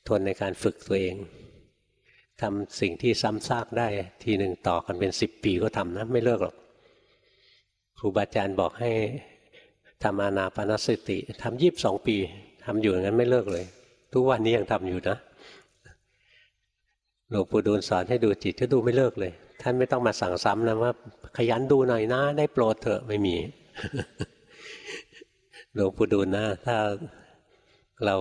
ทนในการฝึกตัวเองทำสิ่งที่ซ้ำซากได้ ทีหนึ่งต่อกันเป็นสิบปีก็ทำนะ ไม่เลิกหรอกครูบาอาจารย์บอกให้ทำอานาปนสติทำยีิบสองปีทำอยู่อย่างนั้นไม่เลิกเลย ทุกวันนี้ยังทำอยู่นะหลวงปู่ดูลสอนให้ดูจิตก็ดูไม่เลิกเลย ท่านไม่ต้องมาสั่งซ้ำนะว่า ขยันดูหน่อยนะ ได้โปรดเถอะไม่มีหลวงปู่ดูลนะถ้าเรา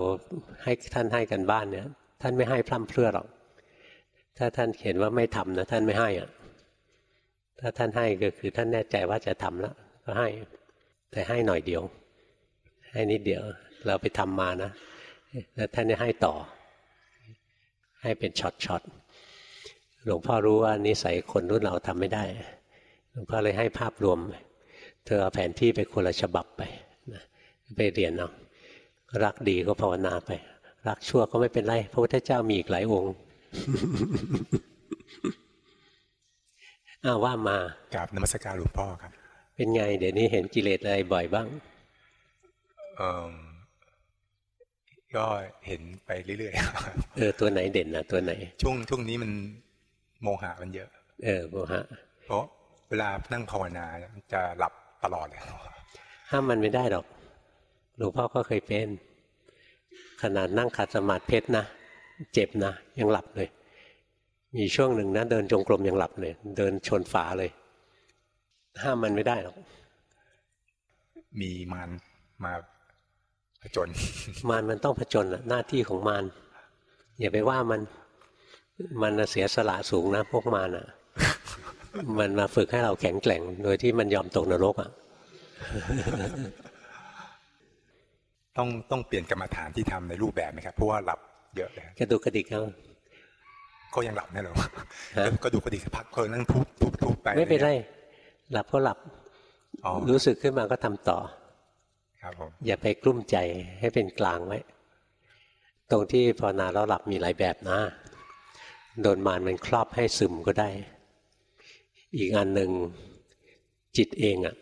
ให้ท่านให้กันบ้านเนี่ย ท่านไม่ให้พร่ำเพรื่อหรอก ถ้าท่านเห็นว่าไม่ทำนะท่านไม่ให้อะ ถ้าท่านให้ก็คือท่านแน่ใจว่าจะทำแล้วก็ให้ แต่ให้หน่อยเดียว ให้นิดเดียว เราไปทำมานะ แล้วท่านจะให้ต่อ ให้เป็นช็อตๆหลวงพ่อรู้ว่านิสัยคนรุ่นเราทำไม่ได้ หลวงพ่อเลยให้ภาพรวม เธอเอาแผนที่ไปคนละฉบับไปนะไปเรียนเอารักดีก็ภาวนาไป รักชั่วก็ไม่เป็นไรพระพุทธเจ้ามีอีกหลายองค์อ้าวว่ามากับนมัสการหลวงพ่อครับ เป็นไง เดี๋ยวนี้เห็นกิเลสอะไรบ่อยบ้างเออ ก็เห็นไปเรื่อยๆเออตัวไหนเด่นนะตัวไหน ช่วงช่วงนี้มันโมหะมันเยอะ เออโมหะเพราะเวลานั่งภาวนาจะหลับตลอดเลยห้ามมันไม่ได้หรอกหลวงพ่อก็เคยเป็น ขนาดนั่งขัดสมาธิเพชรนะเจ็บนะยังหลับเลย มีช่วงหนึ่งนะเดินจงกรมยังหลับเลย เดินชนฝาเลย ห้ามมันไม่ได้หรอกมีมันมา ผจญมารมันต้องผจญหน้าที่ของมารอย่าไปว่ามันมันเสียสละสูงนะพวกมารอะ มันมาฝึกให้เราแข็งแกร่ง โดยที่มันยอมตกนรกอะต้องต้องเปลี่ยนกรรมฐานที่ทำในรูปแบบไหมครับเพราะว่าหลับเยอะเลยกระดูกกระดิกเขาก็ยังหลับแน่นอนก็ดูกระดิกพักเพลินนั่งทุบทุบทุบไปไม่เป็นไรหลับก็หลับรู้สึกขึ้นมาก็ทำต่อ อย่าไปกลุ้มใจให้เป็นกลางไว้ ตรงที่ภาวนาแล้วหลับมีหลายแบบนะ โดนมารมันครอบให้ซึมก็ได้ อีกอันหนึ่งจิตเองอะ่ะ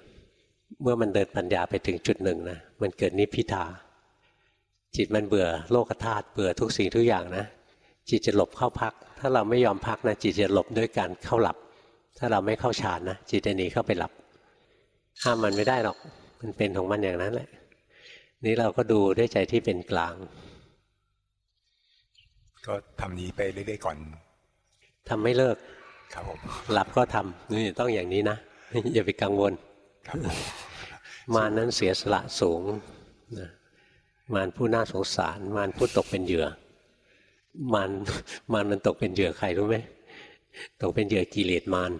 เมื่อมันเดินปัญญาไปถึงจุดหนึ่งนะมันเกิดนิพพิทา จิตมันเบื่อโลกธาตุเบื่อทุกสิ่งทุกอย่างนะจิตจะหลบเข้าพัก ถ้าเราไม่ยอมพักนะจิตจะหลบด้วยการเข้าหลับ ถ้าเราไม่เข้าฌานนะจิตจะหนีเข้าไปหลับ ห้ามมันไม่ได้หรอก มันเป็นของมันอย่างนั้นแหละ นี่เราก็ดูด้วยใจที่เป็นกลาง ก็ทำนี้ไปเรื่อยๆก่อนทำไม่เลิก ครับผมหลับก็ทำนี่ต้องอย่างนี้นะอย่าไปกังวลครับมานั้นเสียสละสูงนะมารผู้น่าสงสาร มารผู้ตกเป็นเหยื่อมารมารมันตกเป็นเหยื่อใครรู้ไหมตกเป็นเหยื่อกิเลสมาร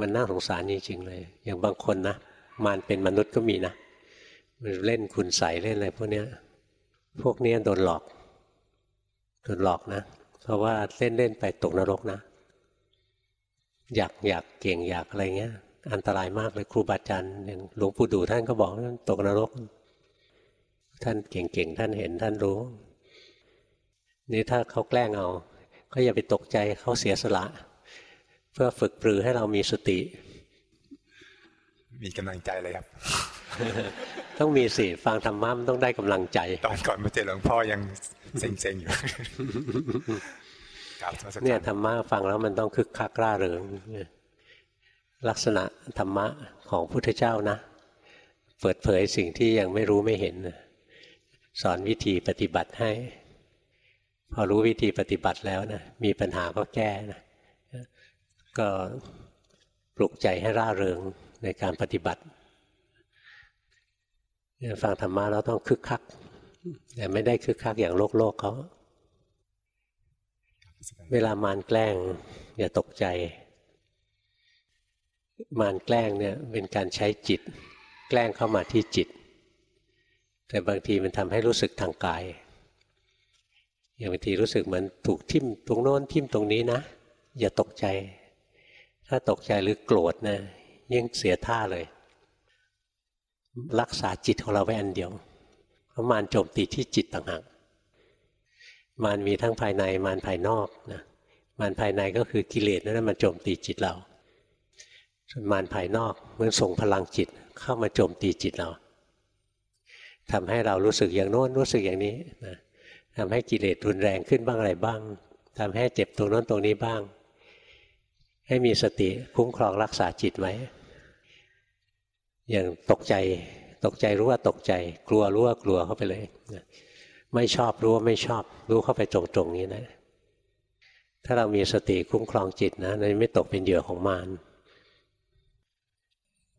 มันน่าสงสารจริงๆเลย อย่างบางคนนะมารเป็นมนุษย์ก็มีนะมันเล่นคุณใสเล่นอะไรพวกเนี้ย พวกนี้โดนหลอกโดนหลอกนะ เพราะว่าเล่นเล่นไปตกนรกนะ อยากอยากเก่งอยากอะไรเงี้ย อันตรายมากเลยครูบาอาจารย์อย่างหลวงปู่ดูท่านก็บอกตกนรก ท่านเก่งๆท่านเห็นท่านรู้ นี่ถ้าเขาแกล้งเอา ก็อย่าไปตกใจเขาเสียสละ เพื่อฝึกปรือให้เรามีสติ มีกำลังใจเลยครับ ต้องมีสิฟังธรรมะมันต้องได้กำลังใจ ตอนก่อนมาเจอหลวงพ่อยังเซ็งๆอยู่เนี่ยธรรมะฟังแล้วมันต้องคึกคักร่าเริงลักษณะธรรมะของพุทธเจ้านะ เปิดเผยสิ่งที่ยังไม่รู้ไม่เห็น สอนวิธีปฏิบัติให้ พอรู้วิธีปฏิบัติแล้วนะมีปัญหาก็แก้นะ ก็ปลุกใจให้ร่าเริงในการปฏิบัติฟังธรรมะเราต้องคึกคัก แต่ไม่ได้คึกคักอย่างโลกโลกเขาเวลามารแกล้งอย่าตกใจ มารแกล้งเนี่ยเป็นการใช้จิต แกล้งเข้ามาที่จิต แต่บางทีมันทำให้รู้สึกทางกาย อย่างบางทีรู้สึกเหมือนถูกทิ่มตรงโน้นทิ่มตรงนี้นะ อย่าตกใจ ถ้าตกใจหรือโกรธนะยิ่งเสียท่าเลย รักษาจิตของเราไว้อันเดียวเพราะมารโจมตีที่จิตต่างหากมารมีทั้งภายในมารภายนอกนะมารภายในก็คือกิเลสนั่นมันโจมตีจิตเราส่วนมารภายนอกมันส่งพลังจิตเข้ามาโจมตีจิตเราทำให้เรารู้สึกอย่างโน้นรู้สึกอย่างนี้นะทำให้กิเลสรุนแรงขึ้นบ้างอะไรบ้างทำให้เจ็บตรงโน้นตรงนี้บ้าง ให้มีสติคุ้มครองรักษาจิตไว้อย่างตกใจตกใจรู้ว่าตกใจ กลัวรู้ว่ากลัวเข้าไปเลยไม่ชอบรู้ว่าไม่ชอบ รู้เข้าไปตรงๆนี้นะ ถ้าเรามีสติคุ้มครองจิตนะไม่ตกเป็นเหยื่อของมาร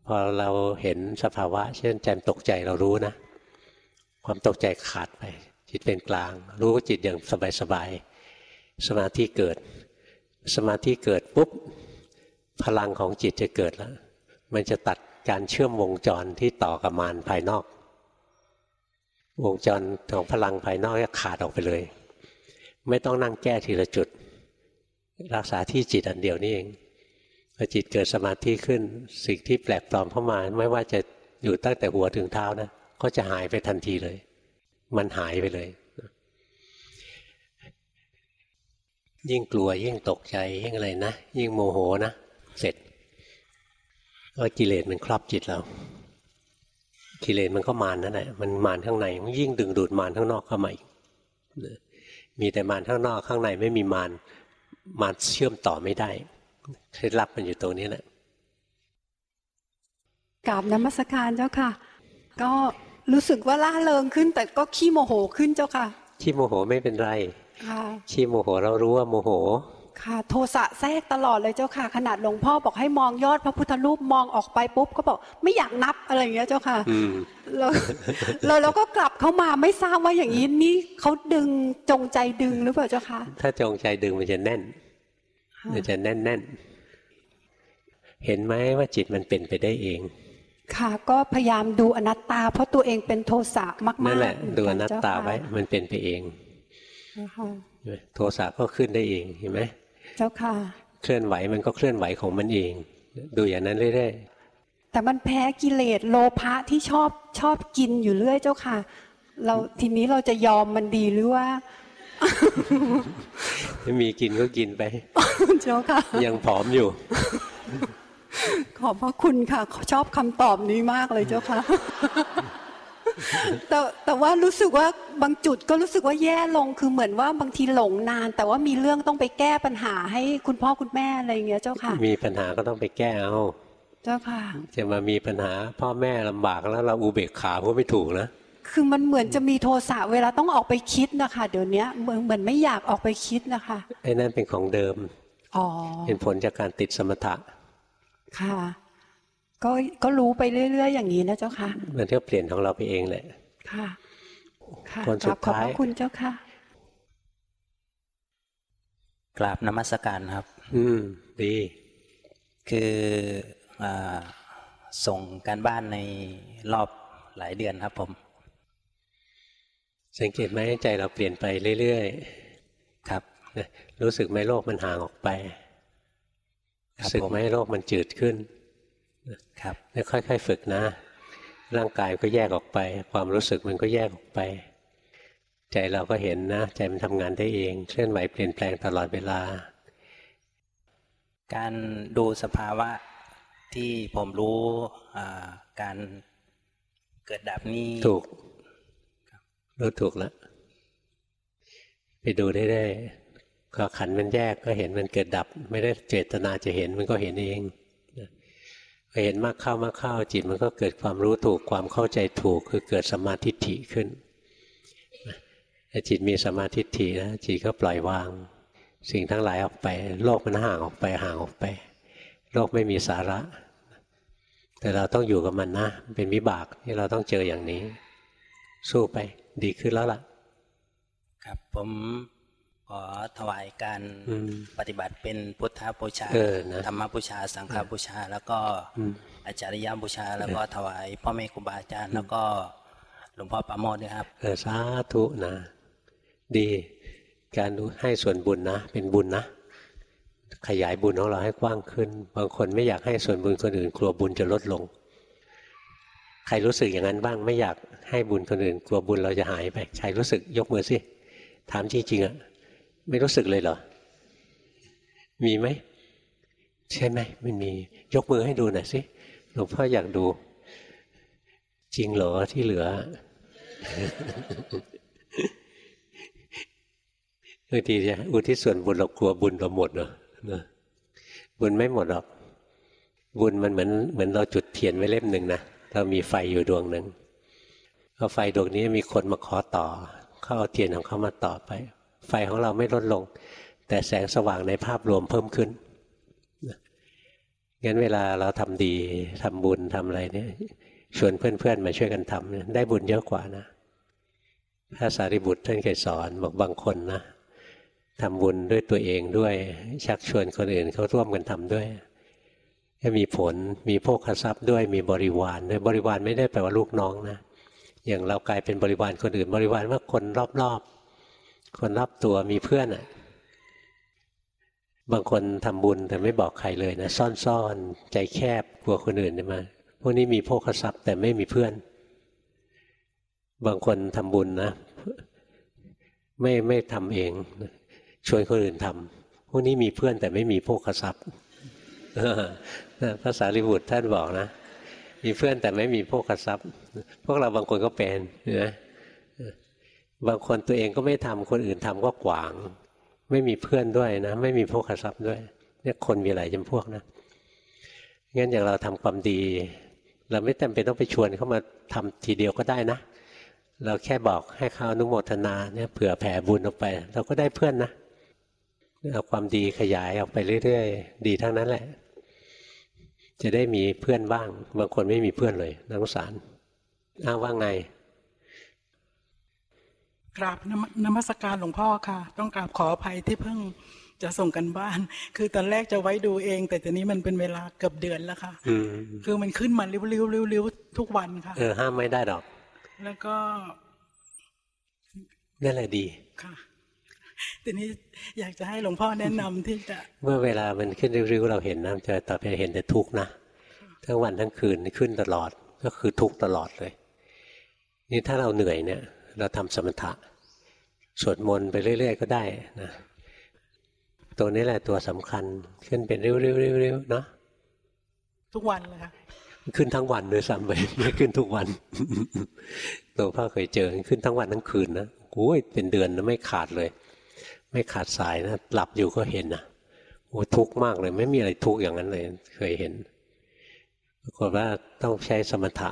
พอเราเห็นสภาวะ เช่นแจมตกใจเรารู้นะ ความตกใจขาดไป จิตเป็นกลาง รู้จิตอย่างสบายๆสมาธิเกิด สมาธิเกิดปุ๊บพลังของจิตจะเกิดแล้ว มันจะตัดการเชื่อมวงจรที่ต่อกับมารภายนอก วงจรของพลังภายนอกจะขาดออกไปเลย ไม่ต้องนั่งแก้ทีละจุด รักษาที่จิตอันเดียวนี่เองพอจิตเกิดสมาธิขึ้น สิ่งที่แปลกปลอมเข้ามา ไม่ว่าจะอยู่ตั้งแต่หัวถึงเท้านะก็จะหายไปทันทีเลย มันหายไปเลย ยิ่งกลัวยิ่งตกใจยิ่งอะไรนะยิ่งโมโหนะเสร็จว่ากิเลสมันครอบจิตเรากิเลสมันก็มานนั่นแหละมันมานข้างในมันยิ่งดึงดูดมานข้างนอกเข้ามาอีกมีแต่มานข้างนอกข้างในไม่มีมานมานเชื่อมต่อไม่ได้เคล็ดลับมันอยู่ตรงนี้แหละกราบนมัสการเจ้าค่ะ ก็รู้สึกว่าล่าเริงขึ้น แต่ก็ขี้โมโหขึ้นเจ้าค่ะขี้โมโหไม่เป็นไร ขี้โมโหเรารู้ว่าโมโห ค่ะ โทสะแทรกตลอดเลยเจ้าค่ะ ขนาดหลวงพ่อบอกให้มองยอดพระพุทธรูปมองออกไปปุ๊บก็บอกไม่อยากนับอะไรอย่างเงี้ยเจ้าค่ะเราเราเราก็กลับเข้ามาไม่ทราบว่าอย่างนี้นี่เขาดึงจงใจดึงหรือเปล่าเจ้าค่ะ ถ้าจงใจดึงมันจะแน่น มันจะแน่นแน่นเห็นไหมว่าจิตมันเป็นไปได้เอง ค่ะ ก็พยายามดูอนัตตา เพราะตัวเองเป็นโทสะมากๆนั่นแหละดูอนัตตาไว้มันเป็นไปเอง โทสะก็ขึ้นได้เองเห็นไหมเจ้าค่ะ เคลื่อนไหวมันก็เคลื่อนไหวของมันเอง ดูอย่างนั้นเรื่อยๆแต่มันแพ้กิเลสโลภะที่ชอบชอบกินอยู่เรื่อยเจ้าค่ะ เราทีนี้เราจะยอมมันดีหรือว่ามีกินก็กินไป เจ้าค่ะ ยังผอมอยู่ ขอบพระคุณค่ะ ชอบคำตอบนี้มากเลยเจ้าค่ะ แต่แต่ว่ารู้สึกว่าบางจุดก็รู้สึกว่าแย่ลงคือเหมือนว่าบางทีหลงนาน แต่ว่ามีเรื่องต้องไปแก้ปัญหาให้คุณพ่อคุณแม่อะไรอย่างเงี้ยเจ้าค่ะ มีปัญหาก็ต้องไปแก้เอาเจ้าค่ะ จะมามีปัญหาพ่อแม่ลำบากแล้วเราอุเบกขาก็ไม่ถูกนะคือมันเหมือนจะมีโทสะเวลาต้องออกไปคิดนะคะ เดี๋ยวนี้เหมือนเหมือนไม่อยากออกไปคิดนะคะไอ้นั่นเป็นของเดิมอ๋อเป็นผลจากการติดสมถะค่ะ ก็ก็รู้ไปเรื่อย ๆ อย่างนี้นะเจ้าค่ะมันก็เปลี่ยนของเราไปเองแหละค่ะคนสุดท้ายขอบคุณเจ้าค่ะ กราบนมัสการครับ อืมดี คืออส่งการบ้านในรอบหลายเดือนครับผม สังเกตไหมใจเราเปลี่ยนไปเรื่อยๆครับรู้สึกไหมโลกมันห่างออกไปรู้สึกไหมโลกมันจืดขึ้น ครับค่อย ๆ ฝึกนะ ร่างกายก็แยกออกไป ความรู้สึกมันก็แยกออกไป ใจเราก็เห็นนะ ใจมันทำงานได้เองเคลื่อนไหวเปลี่ยนแปลงตลอดเวลา การดูสภาวะที่ผมรู้การเกิดดับนี่ถูกรู้ถูกแล้วไปดูได้ได้ก็ขันมันแยกก็เห็นมันเกิดดับ ไม่ได้เจตนาจะเห็นมันก็เห็นเอง พอเห็นมากเข้ามากเข้าจิตมันก็เกิดความรู้ถูกความเข้าใจถูก คือเกิดสมาธิฐิขึ้นถ้าจิตมีสมาธิฐินะจิตก็ปล่อยวาง สิ่งทั้งหลายออกไป โลกมันห่างออกไปห่างออกไป โลกไม่มีสาระ แต่เราต้องอยู่กับมันนะ เป็นวิบากที่เราต้องเจออย่างนี้ สู้ไปดีขึ้นแล้วล่ะ ครับผม ขอถวายการปฏิบัติเป็นพุทธบูชาธรรมบูชา สังฆบูชา แล้วก็อาจารยบูชา แล้วก็ถวายพ่อแม่ครูบาอาจารย์ แล้วก็หลวงพ่อปราโมทด้วยครับเออสาธุนะ ดีการให้ส่วนบุญนะ เป็นบุญนะ ขยายบุญของเราให้กว้างขึ้น บางคนไม่อยากให้ส่วนบุญคนอื่น กลัวบุญจะลดลง ใครรู้สึกอย่างนั้นบ้างไม่อยากให้บุญคนอื่น กลัวบุญเราจะหายไปใครรู้สึกยกมือสิถามจริงๆอะ ไม่รู้สึกเลยเหรอ มีไหม ใช่ไหมไม่มี ยกมือให้ดูหน่อยสิหลวงพ่ออยากดู จริงเหรอที่เหลือ บางทีจะอุทิศส่วนบุญเรากลัวบุญเราหมดเหรอบุญไม่หมดหรอก บุญมันเหมือนเหมือนเราจุดเทียนไว้เล่มหนึ่งนะ เรามีไฟอยู่ดวงหนึ่งพอไฟดวงนี้มีคนมาขอต่อ เขาเอาเทียนของเขามาต่อไป ไฟของเราไม่ลดลง แต่แสงสว่างในภาพรวมเพิ่มขึ้นงั้นเวลาเราทำดีทำบุญทำอะไรเนี่ยชวนเพื่อนๆมาช่วยกันทำได้บุญเยอะกว่านะพระสารีบุตรท่านเคยสอนบอกบางคนนะทำบุญด้วยตัวเองด้วย ชักชวนคนอื่นเขาร่วมกันทำด้วยจะมีผลมีโภคทรัพย์ด้วยมีบริวารด้วยบริวารไม่ได้แปลว่าลูกน้องนะอย่างเรากลายเป็นบริวารคนอื่น บริวารว่าคนรอบ คนรับตัวมีเพื่อนอะ บางคนทำบุญแต่ไม่บอกใครเลยนะซ่อนๆใจแคบกลัวคนอื่นจะมาพวกนี้มีโภคทรัพย์แต่ไม่มีเพื่อน บางคนทำบุญนะ ไม่ไม่ทำเองชวนคนอื่นทำพวกนี้มีเพื่อนแต่ไม่มีโภคทรัพย์ภาษาลิบุตรท่านบอกนะ มีเพื่อนแต่ไม่มีโภคทรัพย์ พวกเราบางคนก็เป็นนะ บางคนตัวเองก็ไม่ทำคนอื่นทำก็ขวาง ไม่มีเพื่อนด้วยนะ ไม่มีพวกขทรัพย์ด้วย เนี่ยคนมีหลายจำพวกนะงั้นอย่างเราทำความดี เราไม่จำเป็นต้องไปชวนเขามาทำทีเดียวก็ได้นะ เราแค่บอกให้เขาอนุโมทนาเนี่ยเผื่อแผ่บุญออกไป เราก็ได้เพื่อนนะเอาความดีขยายออกไปเรื่อยๆ ดีทั้งนั้นแหละ จะได้มีเพื่อนบ้าง บางคนไม่มีเพื่อนเลยนักสารอ้าว่าไง กราบนมัสการหลวงพ่อค่ะ ต้องกราบขออภัยที่เพิ่งจะส่งกันบ้าน คือตอนแรกจะไว้ดูเอง แต่ตอนนี้มันเป็นเวลาเกือบเดือนแล้วค่ะคือมันขึ้นมาริ้วๆริ้วๆทุกวันค่ะเออห้ามไม่ได้ดอก แล้วก็นั่นแหละดีค่ะทีนี้อยากจะให้หลวงพ่อแนะนำที่จะ เมื่อเวลามันขึ้นริ้วๆเราเห็นนะจะต่อไปเห็นแต่ทุกข์นะทั้งวันทั้งคืนขึ้นตลอดก็คือทุกข์ตลอดเลย นี่ถ้าเราเหนื่อยเนี่ย เราทำสมถะสวดมนต์ไปเรื่อย ๆ ก็ได้นะตัวนี้แหละตัวสำคัญขึ้นเป็นเร็วๆๆๆเนาะทุกวันเลยค่ะขึ้นทั้งวันด้วยซ้ำไปไม่ขึ้นทุกวันหลวงพ่อเคยเจอขึ้นทั้งวันทั้งคืนนะโอ้ยเป็นเดือนนะไม่ขาดเลย ไม่ขาดสายนะหลับอยู่ก็เห็นนะโอ้ทุกข์มากเลย ไม่มีอะไรทุกข์อย่างนั้นเลย เคยเห็นปรากฏว่าต้องใช้สมถะ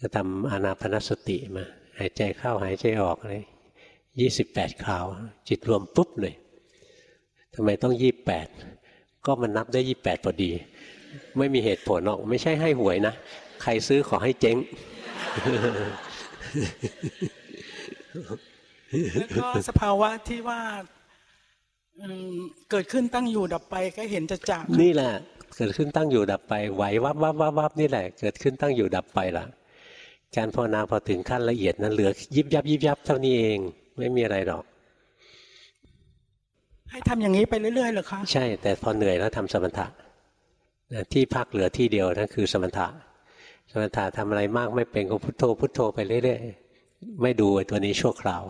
จะทำอานาพนสติมา หายใจเข้าหายใจออกเลยยี่สิบแปดคราว จิตรวมปุ๊บเลยทำไมต้องยี่แปดก็มันนับได้ยี่แปดพอดี ไม่มีเหตุผลหรอก ไม่ใช่ให้หวยนะ ใครซื้อขอให้เจ๊งแล้วก็สภาวะที่ว่าเกิดขึ้นตั้งอยู่ดับไปก็เห็นจะจากนี่แหละ เกิดขึ้นตั้งอยู่ดับไปไหววับวับวับวับนี่แหละ เกิดขึ้นตั้งอยู่ดับไปล่ะ การภาวนาพอถึงขั้นละเอียดนั้นเหลือยิบยับยิบยับเท่านี้เองไม่มีอะไรหรอก ให้ทำอย่างนี้ไปเรื่อยๆเหรอคะใช่ แต่พอเหนื่อยแล้วทำสมถะที่พักเหลือที่เดียวนั่นคือสมถะ สมถะทำอะไรมากไม่เป็นก็พุทโธพุทโธไปเรื่อยๆไม่ดูตัวนี้ชั่วคราว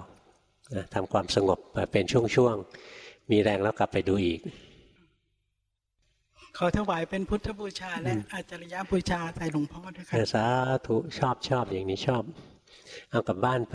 ทำความสงบเป็นช่วงๆมีแรงแล้วกลับไปดูอีก ขอถวายเป็นพุทธบูชา และอาจารยบูชาใส่หลวงพ่อด้วยค่ะสาธุชอบชอบอย่างนี้ชอบ เอากลับบ้านไป